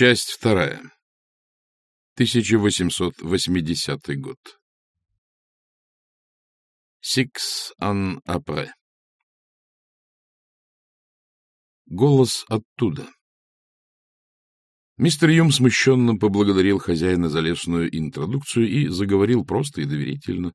Часть вторая. 1880 год. Six an après. Голос оттуда. Мистер Юм смущенно поблагодарил хозяина за лесную интродукцию и заговорил просто и доверительно,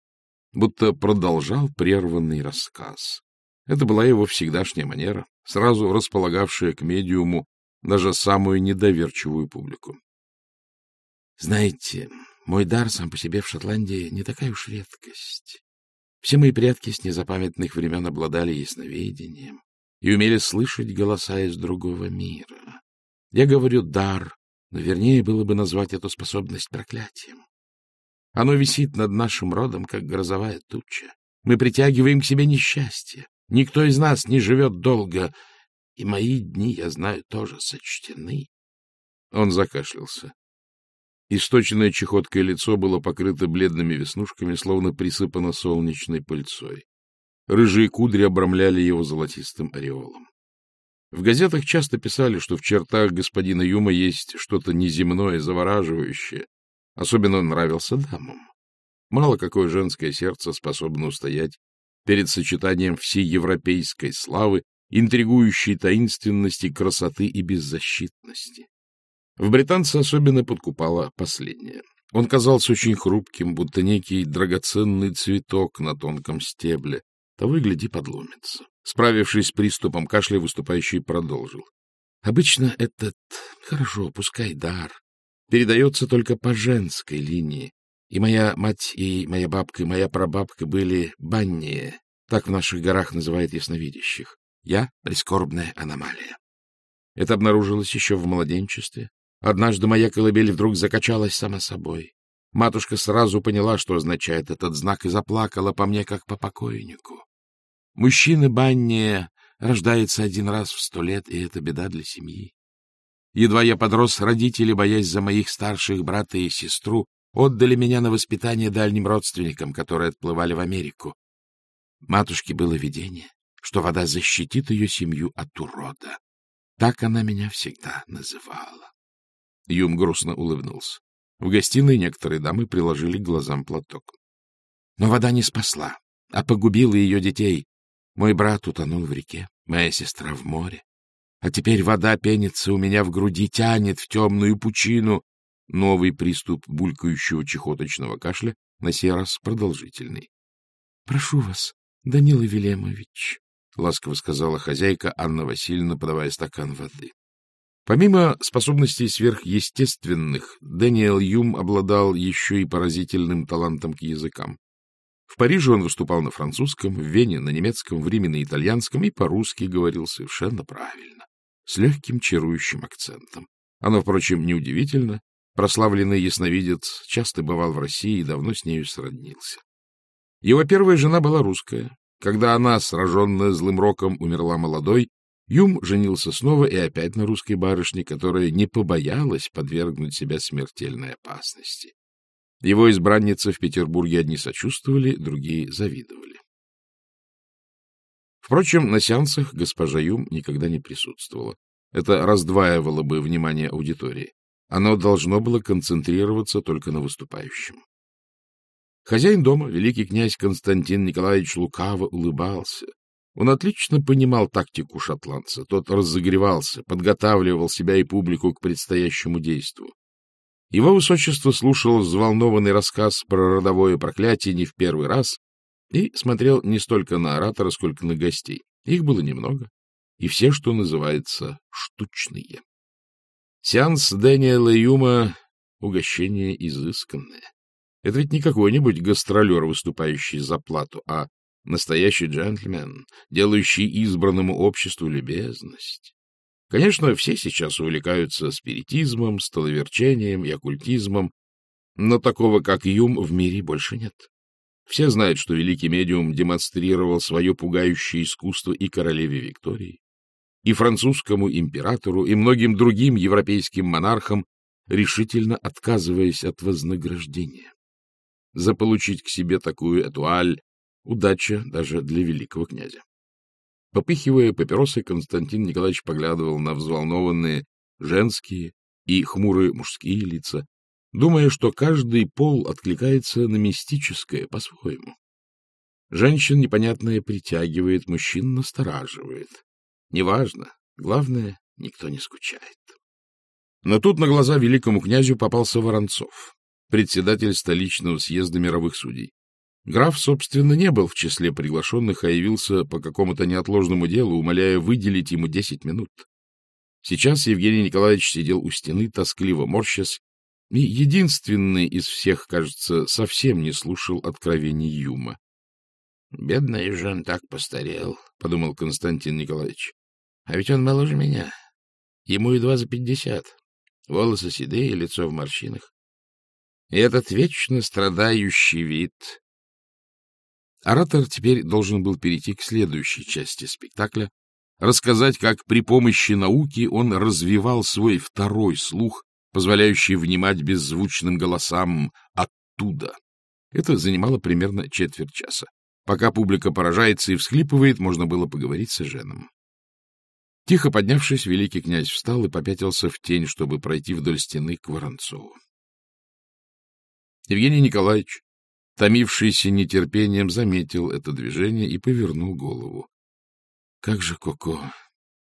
будто продолжал прерванный рассказ. Это была его всегдашняя манера, сразу располагавшая к медиуму даже самую недоверчивую публику. Знаете, мой дар сам по себе в Шотландии не такая уж редкость. Все мои предки с незапамятных времен обладали ясновидением и умели слышать голоса из другого мира. Я говорю «дар», но вернее было бы назвать эту способность проклятием. Оно висит над нашим родом, как грозовая туча. Мы притягиваем к себе несчастье. Никто из нас не живет долго, и мои дни, я знаю, тоже сочтены. Он закашлялся. Источенное чехоткой лицо было покрыто бледными веснушками, словно присыпано солнечной пыльцой. Рыжие кудри обрамляли его золотистым ореолом. В газетах часто писали, что в чертах господина Юма есть что-то неземное, завораживающее. Особенно он нравился дамам. Мало какое женское сердце способно устоять перед сочетанием всей европейской славы интригующей таинственности, красоты и беззащитности. В британце особенно подкупало последнее. Он казался очень хрупким, будто некий драгоценный цветок на тонком стебле. Того и гляди, подломится. Справившись с приступом кашля, выступающий продолжил. Обычно этот, хорошо, пускай дар, передается только по женской линии. И моя мать, и моя бабка, и моя прабабка были банние, так в наших горах называют ясновидящих. Я — прискорбная аномалия. Это обнаружилось еще в младенчестве. Однажды моя колыбель вдруг закачалась сама собой. Матушка сразу поняла, что означает этот знак, и заплакала по мне, как по покойнику. Мужчина баннее рождается один раз в сто лет, и это беда для семьи. Едва я подрос, родители, боясь за моих старших брата и сестру, отдали меня на воспитание дальним родственникам, которые отплывали в Америку. Матушке было видение что вода защитит ее семью от урода. Так она меня всегда называла. Юм грустно улыбнулся. В гостиной некоторые дамы приложили к глазам платок. Но вода не спасла, а погубила ее детей. Мой брат утонул в реке, моя сестра в море. А теперь вода пенится у меня в груди, тянет в темную пучину. Новый приступ булькающего чехоточного кашля, на сей раз продолжительный. — Прошу вас, Данила Велемович, — ласково сказала хозяйка Анна Васильевна, подавая стакан воды. Помимо способностей сверхъестественных, Дэниел Юм обладал еще и поразительным талантом к языкам. В Париже он выступал на французском, в Вене на немецком, в Риме на итальянском и по-русски говорил совершенно правильно, с легким чарующим акцентом. Оно, впрочем, неудивительно. Прославленный ясновидец часто бывал в России и давно с нею сроднился. Его первая жена была русская, когда она, сраженная злым роком, умерла молодой, Юм женился снова и опять на русской барышне, которая не побоялась подвергнуть себя смертельной опасности. Его избранницы в Петербурге одни сочувствовали, другие завидовали. Впрочем, на сеансах госпожа Юм никогда не присутствовала. Это раздваивало бы внимание аудитории. Оно должно было концентрироваться только на выступающем. Хозяин дома, великий князь Константин Николаевич Лукаво, улыбался. Он отлично понимал тактику шотландца. Тот разогревался, подготавливал себя и публику к предстоящему действу. Его высочество слушал взволнованный рассказ про родовое проклятие не в первый раз и смотрел не столько на оратора, сколько на гостей. Их было немного, и все, что называется, штучные. Сеанс Дэниела Юма — угощение изысканное. Это ведь не какой-нибудь гастролер, выступающий за плату, а настоящий джентльмен, делающий избранному обществу любезность. Конечно, все сейчас увлекаются спиритизмом, столоверчением и оккультизмом, но такого, как Юм, в мире больше нет. Все знают, что великий медиум демонстрировал свое пугающее искусство и королеве Виктории, и французскому императору, и многим другим европейским монархам, решительно отказываясь от вознаграждения. Заполучить к себе такую этуаль — удача даже для великого князя. Попыхивая папиросы, Константин Николаевич поглядывал на взволнованные женские и хмурые мужские лица, думая, что каждый пол откликается на мистическое по-своему. Женщин непонятное притягивает, мужчин настораживает. Неважно, главное, никто не скучает. Но тут на глаза великому князю попался Воронцов, председатель столичного съезда мировых судей. Граф, собственно, не был в числе приглашенных, а явился по какому-то неотложному делу, умоляя выделить ему десять минут. Сейчас Евгений Николаевич сидел у стены, тоскливо морщась, и единственный из всех, кажется, совсем не слушал откровений Юма. — Бедный Жан так постарел, — подумал Константин Николаевич. — А ведь он моложе меня. Ему едва за пятьдесят. Волосы седые, лицо в морщинах. И этот вечно страдающий вид. Оратор теперь должен был перейти к следующей части спектакля, рассказать, как при помощи науки он развивал свой второй слух, позволяющий внимать беззвучным голосам оттуда. Это занимало примерно четверть часа. Пока публика поражается и всхлипывает, можно было поговорить с Эженом. Тихо поднявшись, великий князь встал и попятился в тень, чтобы пройти вдоль стены к Воронцову. Евгений Николаевич, томившийся нетерпением, заметил это движение и повернул голову. Как же Коко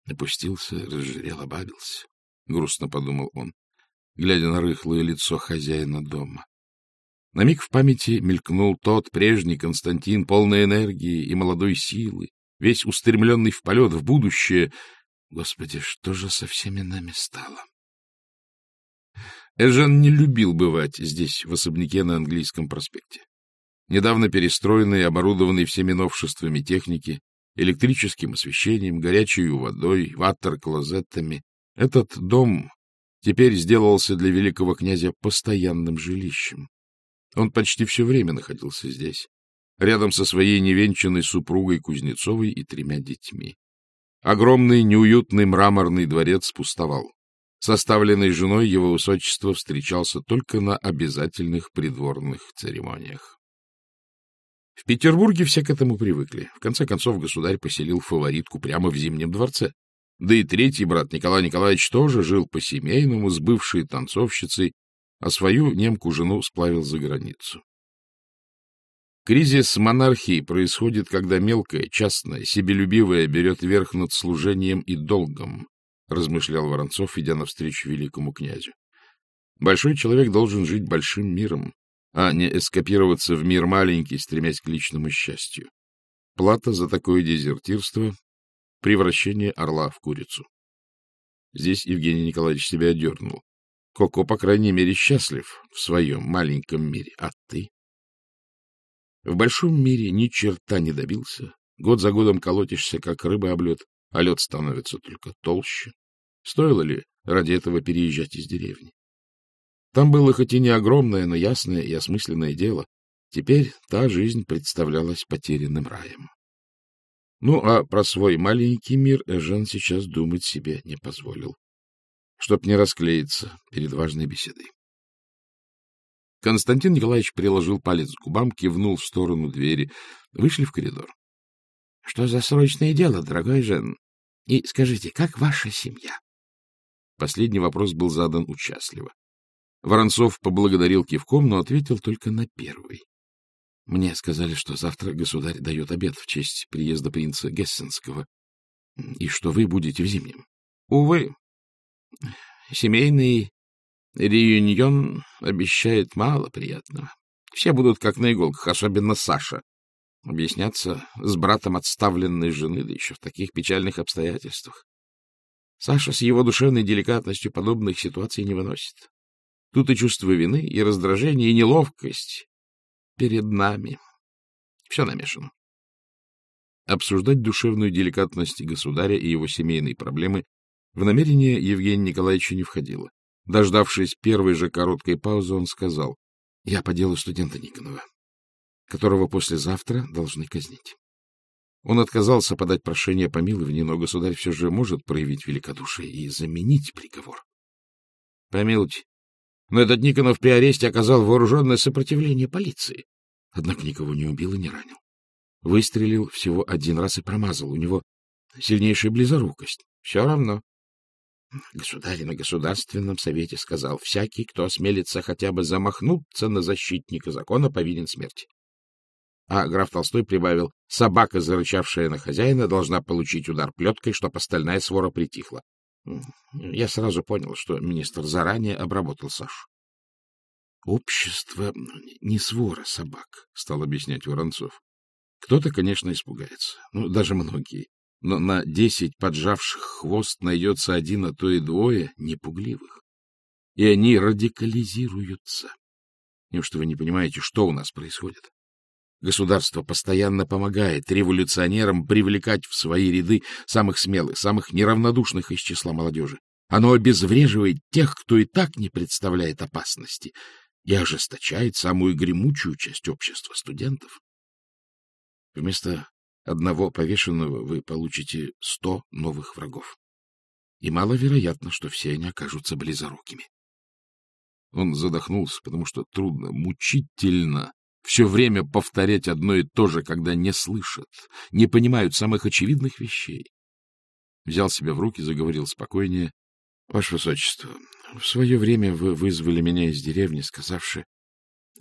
опустился, разжирел, обабился, — грустно подумал он, глядя на рыхлое лицо хозяина дома. На миг в памяти мелькнул тот прежний Константин, полный энергии и молодой силы, весь устремленный в полет, в будущее. Господи, что же со всеми нами стало? Эжен не любил бывать здесь, в особняке на английском проспекте. Недавно перестроенный и оборудованный всеми новшествами техники, электрическим освещением, горячей водой, ваттер-клозеттами. Этот дом теперь сделался для великого князя постоянным жилищем. Он почти все время находился здесь, рядом со своей невенчанной супругой Кузнецовой и тремя детьми. Огромный неуютный мраморный дворец пустовал. Составленный женой его высочество встречался только на обязательных придворных церемониях. В Петербурге все к этому привыкли. В конце концов, государь поселил фаворитку прямо в Зимнем дворце. Да и третий брат Николай Николаевич тоже жил по-семейному с бывшей танцовщицей, а свою немку-жену сплавил за границу. Кризис монархии происходит, когда мелкая, частная, себелюбивая берет верх над служением и долгом, размышлял Воронцов, идя навстречу великому князю. Большой человек должен жить большим миром, а не эскапироваться в мир маленький, стремясь к личному счастью. Плата за такое дезертирство — превращение орла в курицу. Здесь Евгений Николаевич себя одернул. Коко, по крайней мере, счастлив в своем маленьком мире, а ты? В большом мире ни черта не добился. Год за годом колотишься, как рыба об лед, а лед становится только толще. Стоило ли ради этого переезжать из деревни? Там было хоть и не огромное, но ясное и осмысленное дело. Теперь та жизнь представлялась потерянным раем. Ну, а про свой маленький мир Эжен сейчас думать себе не позволил, чтоб не расклеиться перед важной беседой. Константин Николаевич приложил палец к губам, кивнул в сторону двери. Вышли в коридор. — Что за срочное дело, дорогой Жен? И скажите, как ваша семья? Последний вопрос был задан участливо. Воронцов поблагодарил кивком, но ответил только на первый. Мне сказали, что завтра государь дает обед в честь приезда принца Гессенского, и что вы будете в зимнем. Увы, семейный реюнион обещает мало приятного. Все будут как на иголках, особенно Саша. Объясняться с братом отставленной жены, да еще в таких печальных обстоятельствах. Саша с его душевной деликатностью подобных ситуаций не выносит. Тут и чувство вины, и раздражение, и неловкость перед нами. Все намешано. Обсуждать душевную деликатность государя и его семейные проблемы в намерение Евгения Николаевича не входило. Дождавшись первой же короткой паузы, он сказал, — Я по делу студента Никонова, которого послезавтра должны казнить. Он отказался подать прошение о помиловании, но государь все же может проявить великодушие и заменить приговор. — Помилуйте, но этот Никонов при аресте оказал вооруженное сопротивление полиции. Однако никого не убил и не ранил. Выстрелил всего один раз и промазал. У него сильнейшая близорукость. Все равно. Государь на Государственном Совете сказал, всякий, кто осмелится хотя бы замахнуться на защитника закона, повинен смерти. А граф Толстой прибавил, собака, зарычавшая на хозяина, должна получить удар плеткой, чтоб остальная свора притихла. Я сразу понял, что министр заранее обработал Сашу. Общество не свора собак, — стал объяснять Воронцов. Кто-то, конечно, испугается, ну, даже многие, но на десять поджавших хвост найдется один, а то и двое непугливых. И они радикализируются. Неужто вы не понимаете, что у нас происходит? Государство постоянно помогает революционерам привлекать в свои ряды самых смелых, самых неравнодушных из числа молодежи. Оно обезвреживает тех, кто и так не представляет опасности, и ожесточает самую гремучую часть общества студентов. Вместо одного повешенного вы получите сто новых врагов. И маловероятно, что все они окажутся близорукими. Он задохнулся, потому что трудно, мучительно все время повторять одно и то же, когда не слышат, не понимают самых очевидных вещей. Взял себя в руки, заговорил спокойнее. — Ваше Высочество, в свое время вы вызвали меня из деревни, сказавши,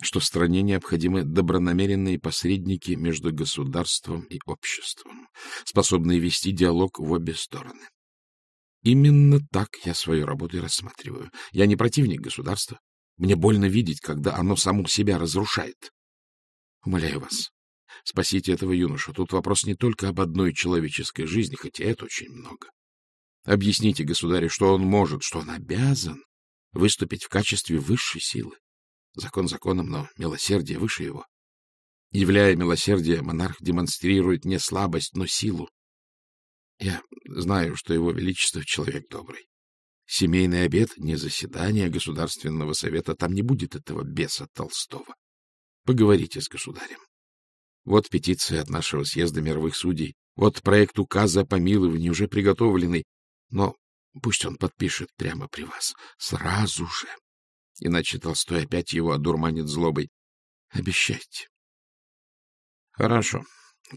что стране необходимы добронамеренные посредники между государством и обществом, способные вести диалог в обе стороны. Именно так я свою работу и рассматриваю. Я не противник государства. Мне больно видеть, когда оно само себя разрушает. Умоляю вас, спасите этого юношу. Тут вопрос не только об одной человеческой жизни, хотя это очень много. Объясните государю, что он может, что он обязан выступить в качестве высшей силы. Закон законом, но милосердие выше его. Являя милосердие, монарх демонстрирует не слабость, но силу. Я знаю, что его величество — человек добрый. Семейный обед, не заседание Государственного совета, там не будет этого беса Толстого. Поговорите с государем. Вот петиция от нашего съезда мировых судей. Вот проект указа о помиловании уже приготовленный. Но пусть он подпишет прямо при вас. Сразу же. Иначе Толстой опять его одурманит злобой. Обещайте. — Хорошо.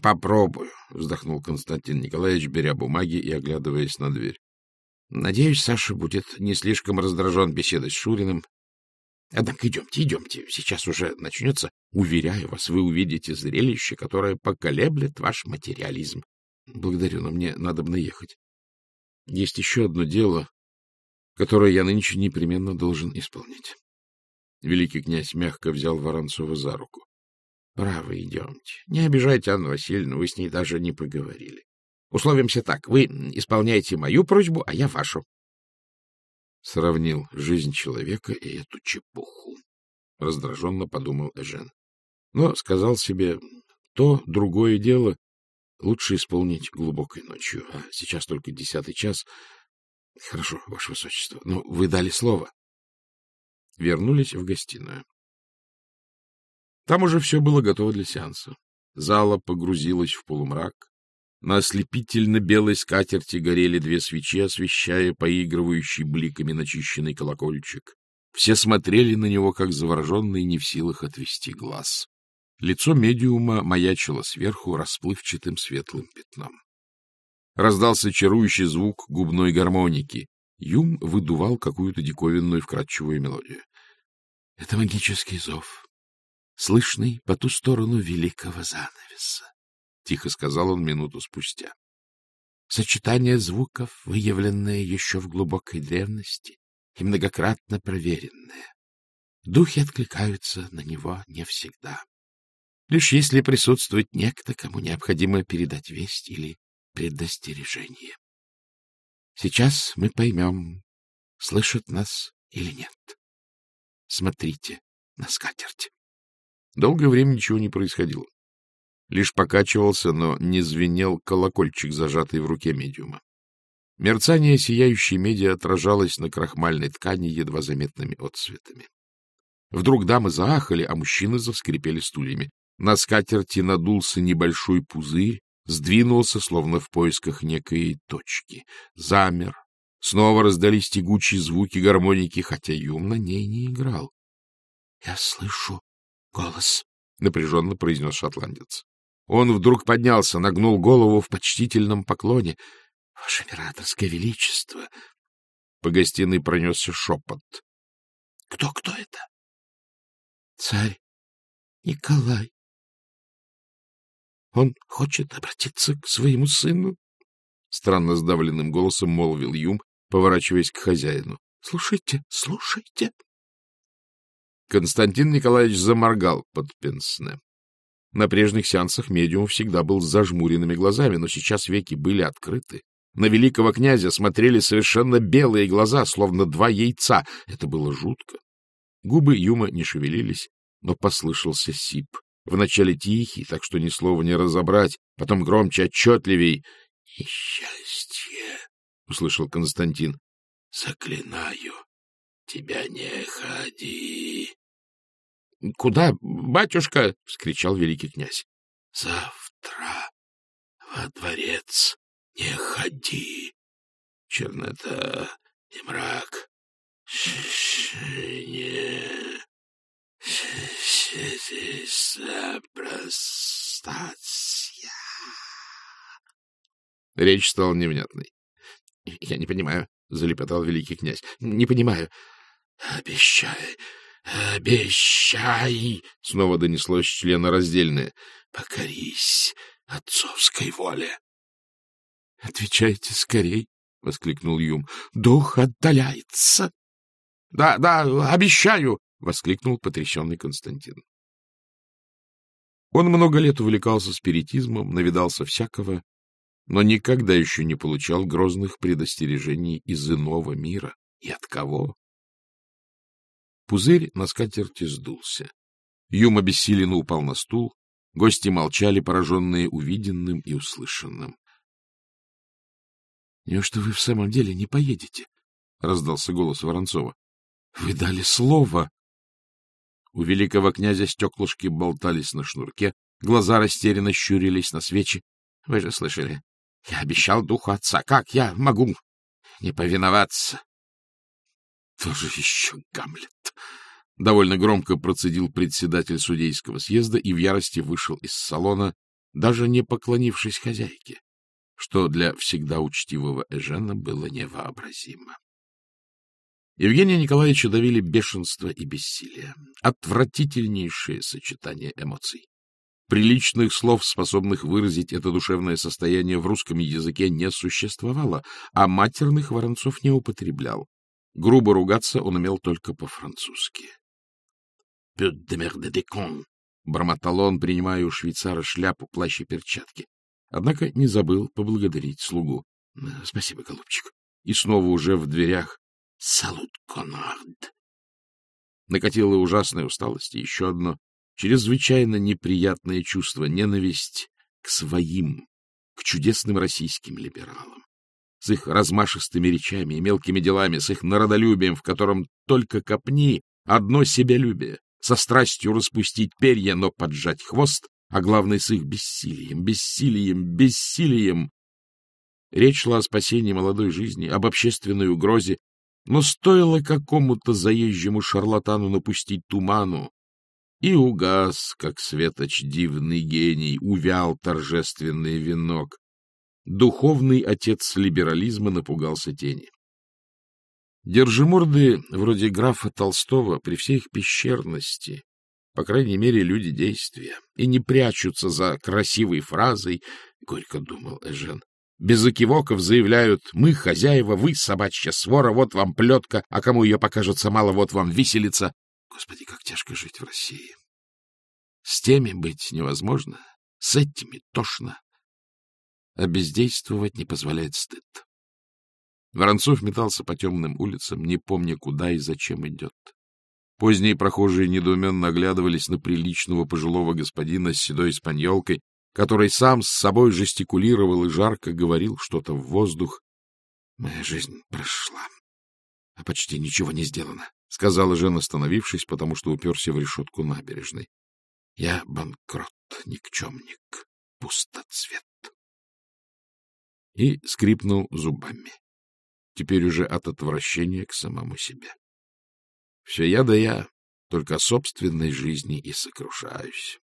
Попробую, — вздохнул Константин Николаевич, беря бумаги и оглядываясь на дверь. — Надеюсь, Саша будет не слишком раздражен беседой с Шуриным Однако идемте, идемте, сейчас уже начнется. Уверяю вас, вы увидите зрелище, которое поколеблет ваш материализм. Благодарю, но мне надо бы наехать. Есть еще одно дело, которое я нынче непременно должен исполнить. Великий князь мягко взял Воронцова за руку. — Право, идемте. Не обижайте Анну Васильевну, вы с ней даже не поговорили. Условимся так, вы исполняете мою просьбу, а я вашу сравнил жизнь человека и эту чепуху. Раздраженно подумал Эжен. Но сказал себе, то другое дело лучше исполнить глубокой ночью. А сейчас только десятый час. Хорошо, ваше высочество, но вы дали слово. Вернулись в гостиную. Там уже все было готово для сеанса. Зала погрузилась в полумрак. На ослепительно-белой скатерти горели две свечи, освещая поигрывающий бликами начищенный колокольчик. Все смотрели на него, как завороженные, не в силах отвести глаз. Лицо медиума маячило сверху расплывчатым светлым пятном. Раздался чарующий звук губной гармоники. Юм выдувал какую-то диковинную вкрадчивую мелодию. — Это магический зов, слышный по ту сторону великого занавеса. — тихо сказал он минуту спустя. Сочетание звуков, выявленное еще в глубокой древности и многократно проверенное. Духи откликаются на него не всегда. Лишь если присутствует некто, кому необходимо передать весть или предостережение. Сейчас мы поймем, слышат нас или нет. Смотрите на скатерть. Долгое время ничего не происходило. Лишь покачивался, но не звенел колокольчик, зажатый в руке медиума. Мерцание сияющей меди отражалось на крахмальной ткани едва заметными отцветами. Вдруг дамы заахали, а мужчины заскрипели стульями. На скатерти надулся небольшой пузырь, сдвинулся, словно в поисках некой точки. Замер. Снова раздались тягучие звуки гармоники, хотя Юм на ней не играл. — Я слышу голос, — напряженно произнес шотландец. Он вдруг поднялся, нагнул голову в почтительном поклоне. — Ваше императорское величество! По гостиной пронесся шепот. — Кто, кто это? — Царь Николай. Он хочет обратиться к своему сыну, — странно сдавленным голосом молвил Юм, поворачиваясь к хозяину. — Слушайте, слушайте. Константин Николаевич заморгал под пенсне. На прежних сеансах медиум всегда был с зажмуренными глазами, но сейчас веки были открыты. На великого князя смотрели совершенно белые глаза, словно два яйца. Это было жутко. Губы Юма не шевелились, но послышался сип. Вначале тихий, так что ни слова не разобрать, потом громче, отчетливей. — Несчастье! — услышал Константин. — Заклинаю, тебя не ходи. — Куда, батюшка? — вскричал великий князь. — Завтра во дворец не ходи. Чернота и мрак. Не Речь стала невнятной. — Я не понимаю, — залепетал великий князь. — Не понимаю. — Обещай, обещай, — снова донеслось членораздельное. — Покорись отцовской воле. — Отвечайте скорей, — воскликнул Юм. — Дух отдаляется. — Да, да, обещаю, — воскликнул потрясенный Константин. Он много лет увлекался спиритизмом, навидался всякого, но никогда еще не получал грозных предостережений из иного мира. И от кого? Пузырь на скатерти сдулся. Юм обессиленно упал на стул. Гости молчали, пораженные увиденным и услышанным. — Неужто вы в самом деле не поедете? — раздался голос Воронцова. — Вы дали слово. У великого князя стеклышки болтались на шнурке, глаза растерянно щурились на свечи. — Вы же слышали, я обещал духу отца. Как я могу не повиноваться? — Тоже еще Гамлет! — довольно громко процедил председатель судейского съезда и в ярости вышел из салона, даже не поклонившись хозяйке, что для всегда учтивого Эжена было невообразимо. Евгения Николаевича давили бешенство и бессилие. Отвратительнейшее сочетание эмоций. Приличных слов, способных выразить это душевное состояние в русском языке, не существовало, а матерных Воронцов не употреблял. Грубо ругаться он умел только по-французски. — Пют де мерде де кон! — бормотал он, принимая у швейцара шляпу, плащ и перчатки. Однако не забыл поблагодарить слугу. — Спасибо, голубчик. И снова уже в дверях Салут, Конард! Накатила ужасная усталость и еще одно чрезвычайно неприятное чувство — ненависть к своим, к чудесным российским либералам. С их размашистыми речами и мелкими делами, с их народолюбием, в котором только копни одно себялюбие, со страстью распустить перья, но поджать хвост, а главное, с их бессилием, бессилием, бессилием. Речь шла о спасении молодой жизни, об общественной угрозе, но стоило какому-то заезжему шарлатану напустить туману, и угас, как светоч дивный гений, увял торжественный венок. Духовный отец либерализма напугался тени. Держиморды, вроде графа Толстого, при всей их пещерности, по крайней мере, люди действия, и не прячутся за красивой фразой, — горько думал Эжен, без окивоков заявляют «Мы хозяева, вы собачья свора, вот вам плетка, а кому ее покажется мало, вот вам виселица». Господи, как тяжко жить в России. С теми быть невозможно, с этими тошно, а бездействовать не позволяет стыд. Воронцов метался по темным улицам, не помня, куда и зачем идет. Поздние прохожие недоуменно оглядывались на приличного пожилого господина с седой испаньолкой, который сам с собой жестикулировал и жарко говорил что-то в воздух. — Моя жизнь прошла, а почти ничего не сделано, — сказала жена, остановившись, потому что уперся в решетку набережной. — Я банкрот, никчемник, пустоцвет. И скрипнул зубами, теперь уже от отвращения к самому себе. Все я да я, только собственной жизни и сокрушаюсь.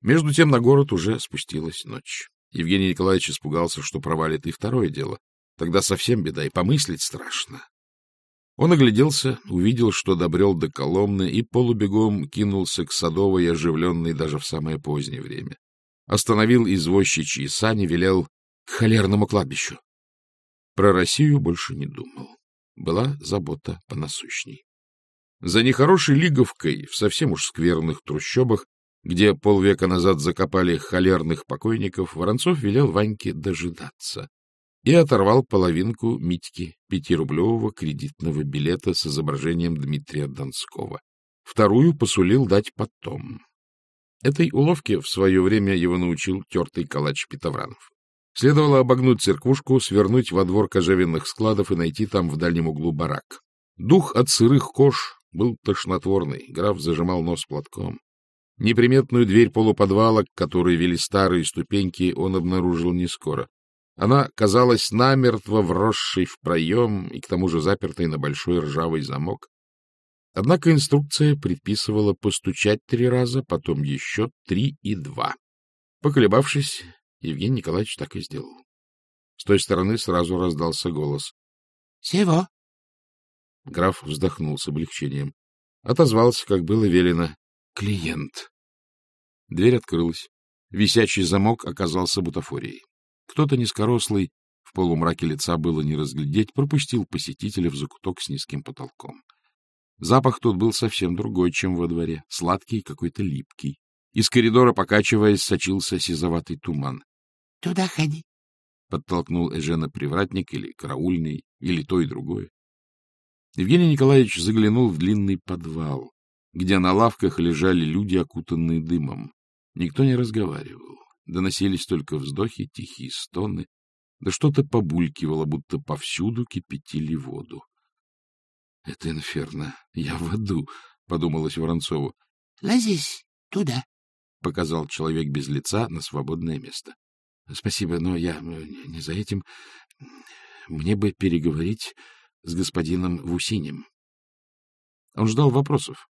Между тем на город уже спустилась ночь. Евгений Николаевич испугался, что провалит и второе дело. Тогда совсем беда, и помыслить страшно. Он огляделся, увидел, что добрел до Коломны, и полубегом кинулся к Садовой, оживленной даже в самое позднее время. Остановил извозчичьи сани, велел к холерному кладбищу. Про Россию больше не думал. Была забота понасущней. За нехорошей лиговкой в совсем уж скверных трущобах, где полвека назад закопали холерных покойников, Воронцов велел Ваньке дожидаться и оторвал половинку Митьки пятирублевого кредитного билета с изображением Дмитрия Донского. Вторую посулил дать потом. Этой уловке в свое время его научил тертый калач Петовранов. Следовало обогнуть церквушку, свернуть во двор кожевенных складов и найти там в дальнем углу барак. Дух от сырых кож был тошнотворный, граф зажимал нос платком. Неприметную дверь полуподвала, к которой вели старые ступеньки, он обнаружил не скоро. Она казалась намертво вросшей в проем и к тому же запертой на большой ржавый замок. Однако инструкция предписывала постучать три раза, потом еще три и два. Поколебавшись, Евгений Николаевич так и сделал. С той стороны сразу раздался голос. — Сего. Граф вздохнул с облегчением. Отозвался, как было велено. Клиент. Дверь открылась. Висячий замок оказался бутафорией. Кто-то низкорослый, в полумраке лица было не разглядеть, пропустил посетителя в закуток с низким потолком. Запах тут был совсем другой, чем во дворе, сладкий, какой-то липкий. Из коридора, покачиваясь, сочился сизоватый туман. — Туда ходи, — подтолкнул Эжена привратник или караульный, или то и другое. Евгений Николаевич заглянул в длинный подвал, где на лавках лежали люди, окутанные дымом. Никто не разговаривал. Доносились только вздохи, тихие стоны, да что-то побулькивало, будто повсюду кипятили воду. — Это инферно. Я в аду, — подумалось Воронцову. — Лазись туда, — показал человек без лица на свободное место. — Спасибо, но я не за этим. Мне бы переговорить с господином Вусинем. Он ждал вопросов,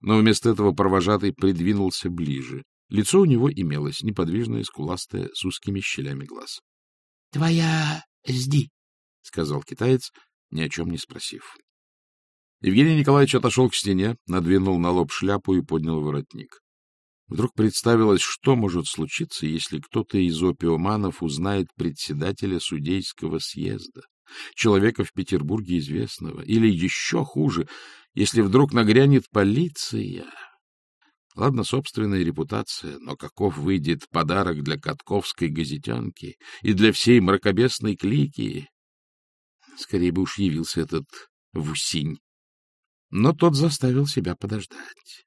но вместо этого провожатый придвинулся ближе. Лицо у него имелось неподвижное, скуластое, с узкими щелями глаз. — Твоя сди, — сказал китаец, ни о чем не спросив. Евгений Николаевич отошел к стене, надвинул на лоб шляпу и поднял воротник. Вдруг представилось, что может случиться, если кто-то из опиуманов узнает председателя судейского съезда человека в Петербурге известного, или еще хуже, если вдруг нагрянет полиция. Ладно, собственная репутация, но каков выйдет подарок для Катковской газетенки и для всей мракобесной клики? Скорее бы уж явился этот Вусинь. Но тот заставил себя подождать.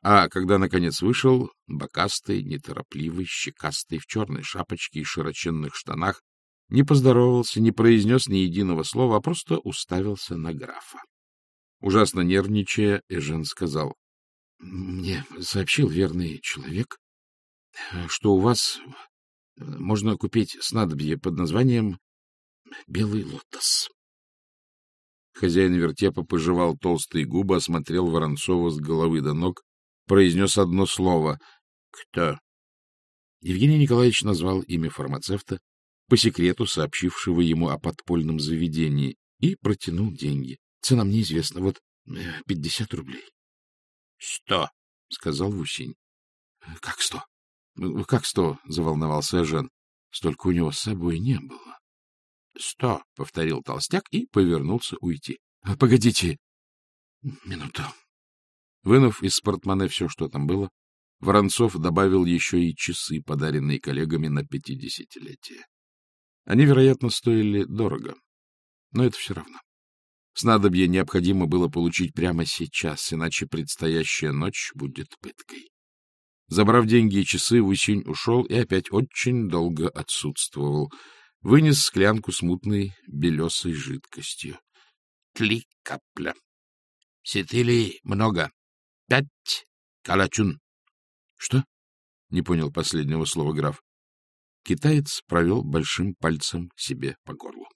А когда, наконец, вышел, бокастый, неторопливый, щекастый, в черной шапочке и широченных штанах, не поздоровался, не произнес ни единого слова, а просто уставился на графа. Ужасно нервничая, Эжен сказал, — Мне сообщил верный человек, что у вас можно купить снадобье под названием «Белый лотос». Хозяин вертепа пожевал толстые губы, осмотрел Воронцова с головы до ног, произнес одно слово «Кто?». Евгений Николаевич назвал имя фармацевта, по секрету сообщившего ему о подпольном заведении, и протянул деньги. Цена мне известна, вот э, пятьдесят рублей. — Сто, — сказал Вусень. — Как сто? — Как сто? — заволновался Жен. Столько у него с собой не было. — Сто, — повторил толстяк и повернулся уйти. — Погодите. Минуту. Вынув из портмоне все, что там было, Воронцов добавил еще и часы, подаренные коллегами на пятидесятилетие. Они, вероятно, стоили дорого, но это все равно. Снадобье необходимо было получить прямо сейчас, иначе предстоящая ночь будет пыткой. Забрав деньги и часы, Высень ушел и опять очень долго отсутствовал. Вынес склянку с мутной белесой жидкостью. Три капля. Сетили много. Пять калачун. — Что? — не понял последнего слова граф. Китаец провел большим пальцем себе по горлу.